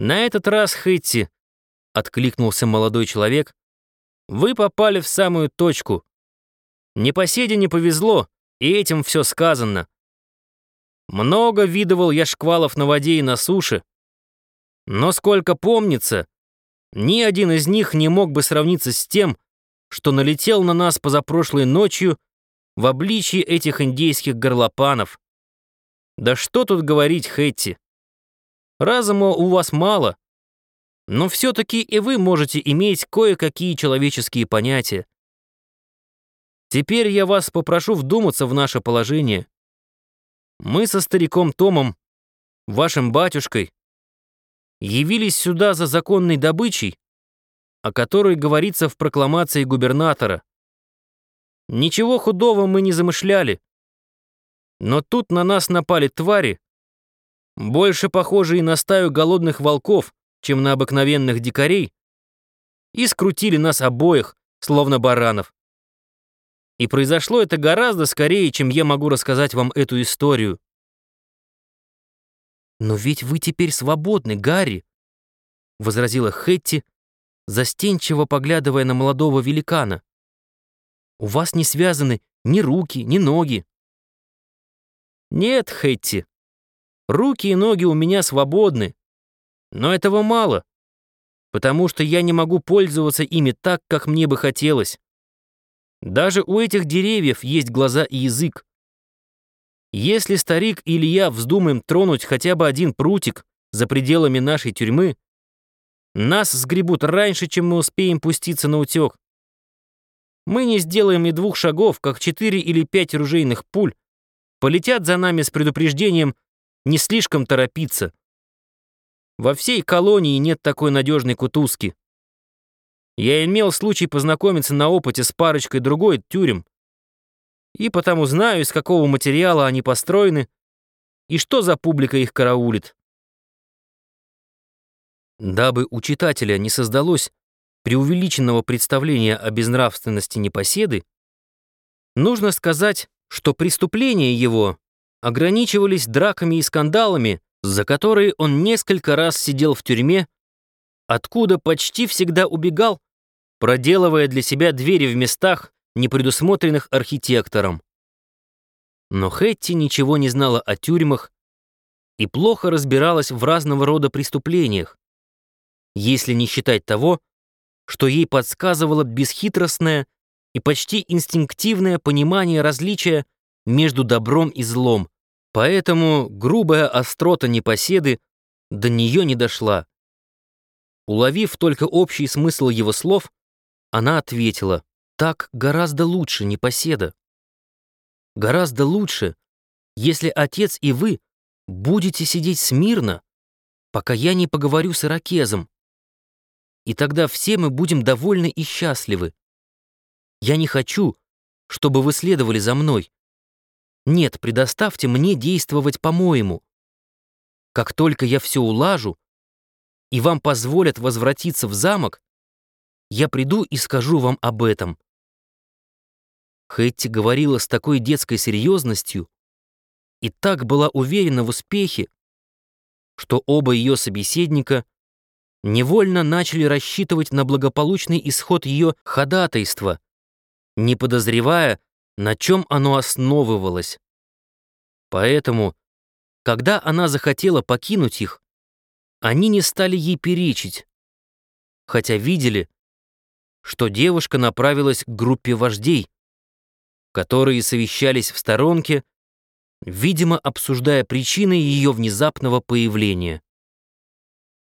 «На этот раз, Хэтти», — откликнулся молодой человек, «вы попали в самую точку. Непоседе не повезло, и этим все сказано. Много видывал я шквалов на воде и на суше, но сколько помнится, ни один из них не мог бы сравниться с тем, что налетел на нас позапрошлой ночью в обличии этих индейских горлопанов. Да что тут говорить, Хэтти? Разума у вас мало, но все-таки и вы можете иметь кое-какие человеческие понятия. Теперь я вас попрошу вдуматься в наше положение. Мы со стариком Томом, вашим батюшкой, явились сюда за законной добычей, о которой говорится в прокламации губернатора. Ничего худого мы не замышляли. Но тут на нас напали твари, больше похожие на стаю голодных волков, чем на обыкновенных дикарей, и скрутили нас обоих, словно баранов. И произошло это гораздо скорее, чем я могу рассказать вам эту историю. «Но ведь вы теперь свободны, Гарри», — возразила Хэтти, застенчиво поглядывая на молодого великана. «У вас не связаны ни руки, ни ноги». «Нет, Хэтти, руки и ноги у меня свободны, но этого мало, потому что я не могу пользоваться ими так, как мне бы хотелось. Даже у этих деревьев есть глаза и язык. Если старик или я вздумаем тронуть хотя бы один прутик за пределами нашей тюрьмы, нас сгребут раньше, чем мы успеем пуститься на утек. Мы не сделаем и двух шагов, как четыре или пять ружейных пуль полетят за нами с предупреждением не слишком торопиться. Во всей колонии нет такой надежной кутузки. Я имел случай познакомиться на опыте с парочкой другой тюрем, и потому знаю, из какого материала они построены и что за публика их караулит. Дабы у читателя не создалось преувеличенного представления о безнравственности непоседы, нужно сказать, что преступления его ограничивались драками и скандалами, за которые он несколько раз сидел в тюрьме, откуда почти всегда убегал, проделывая для себя двери в местах, не предусмотренных архитектором. Но Хэтти ничего не знала о тюрьмах и плохо разбиралась в разного рода преступлениях, если не считать того, что ей подсказывало бесхитростное и почти инстинктивное понимание различия между добром и злом, поэтому грубая острота непоседы до нее не дошла. Уловив только общий смысл его слов, она ответила — так гораздо лучше, непоседа. Гораздо лучше, если отец и вы будете сидеть смирно, пока я не поговорю с иракезом. И тогда все мы будем довольны и счастливы. Я не хочу, чтобы вы следовали за мной. Нет, предоставьте мне действовать по-моему. Как только я все улажу, и вам позволят возвратиться в замок, я приду и скажу вам об этом. Хэтти говорила с такой детской серьезностью и так была уверена в успехе, что оба ее собеседника невольно начали рассчитывать на благополучный исход ее ходатайства, не подозревая, на чем оно основывалось. Поэтому, когда она захотела покинуть их, они не стали ей перечить, хотя видели, что девушка направилась к группе вождей, которые совещались в сторонке, видимо, обсуждая причины ее внезапного появления.